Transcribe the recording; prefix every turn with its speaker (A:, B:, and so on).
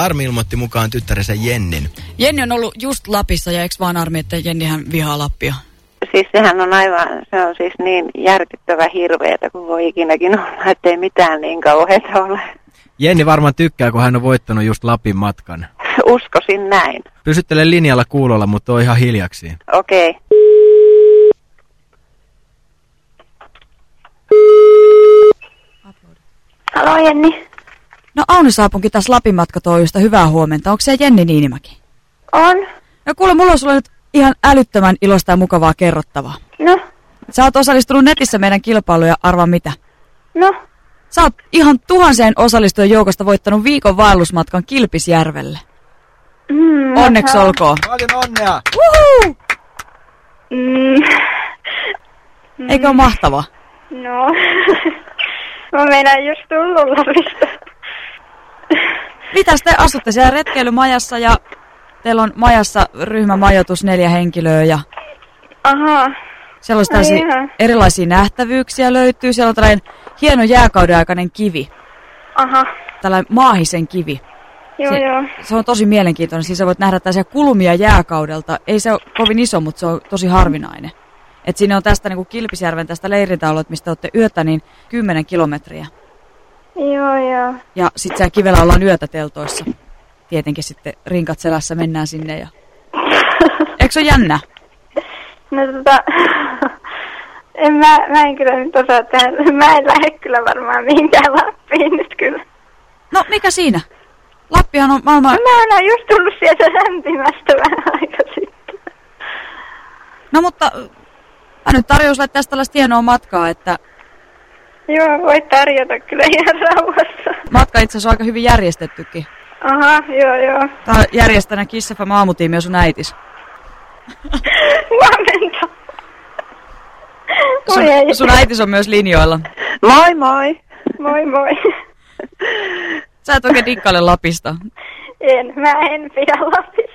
A: Armi ilmoitti mukaan tyttärensä Jennin.
B: Jenni on ollut just Lapissa ja eikö vaan Armi, että Jennihän vihaa Lappia?
C: Siis sehän on aivan, se on siis niin järkyttävä hirveetä kuin voi ikinäkin olla, ettei mitään niin kauheita ole.
A: Jenni varmaan tykkää, kun hän on voittanut just Lapin matkan.
C: Uskoisin näin.
A: Pysyttele linjalla kuulolla, mutta on ihan hiljaksi.
C: Okei. Okay. Halo Jenni.
B: No Auni saapunkin tässä Lapin matkatoijusta. Hyvää huomenta. Onko se Jenni Niinimäki?
C: On.
B: No kuule, mulla on sulle nyt ihan älyttömän ilosta ja mukavaa kerrottavaa.
C: No.
B: Sä oot osallistunut netissä meidän kilpailuun ja arva mitä?
C: No.
B: Sä oot ihan tuhanseen osallistujan joukosta voittanut viikon vaellusmatkan Kilpisjärvelle.
C: Mm,
B: Onneksi
C: no.
B: olkoon.
A: Paljon onnea!
B: Uhu!
C: Mm.
B: Eikö ole mahtavaa?
C: No. Mä meinaan just tullut Lapista.
B: Mitäs te asutte siellä retkeilymajassa ja teillä on majassa ryhmämajoitus neljä henkilöä ja
C: Aha.
B: siellä on
C: Ai
B: tällaisia erilaisia nähtävyyksiä löytyy. Siellä on tällainen hieno jääkauden aikainen kivi,
C: Aha.
B: tällainen maahisen kivi.
C: Joo,
B: Se-
C: joo.
B: Se on tosi mielenkiintoinen. Siis sä voit nähdä tällaisia kulmia jääkaudelta. Ei se ole kovin iso, mutta se on tosi harvinainen. Et siinä on tästä niin kuin Kilpisjärven tästä leirintäalueelta, mistä olette yötä, niin 10 kilometriä.
C: Joo, joo.
B: Ja sitten siellä kivellä ollaan yötä teltoissa. Tietenkin sitten rinkat selässä mennään sinne. Ja... Eikö se ole jännä?
C: No tota, en mä, mä en kyllä nyt osaa tehdä, mä en lähde kyllä varmaan mihinkään Lappiin nyt kyllä.
B: No mikä siinä? Lappihan on maailman...
C: Mä olen just tullut sieltä lämpimästä vähän aika sitten.
B: No mutta mä nyt tarjous tästä tällaista hienoa matkaa, että
C: Joo, voit tarjota kyllä ihan rauhassa.
B: matka itse asiassa on aika hyvin järjestettykin.
C: Aha, joo, joo.
B: Tää on järjestänyt Kiss FM aamutiimi ja sun äitis.
C: Huomenta.
B: Sun, sun äitis on myös linjoilla.
C: Moi, moi. Moi, moi.
B: Sä et oikein dikkaile Lapista.
C: En, mä en pidä Lapista.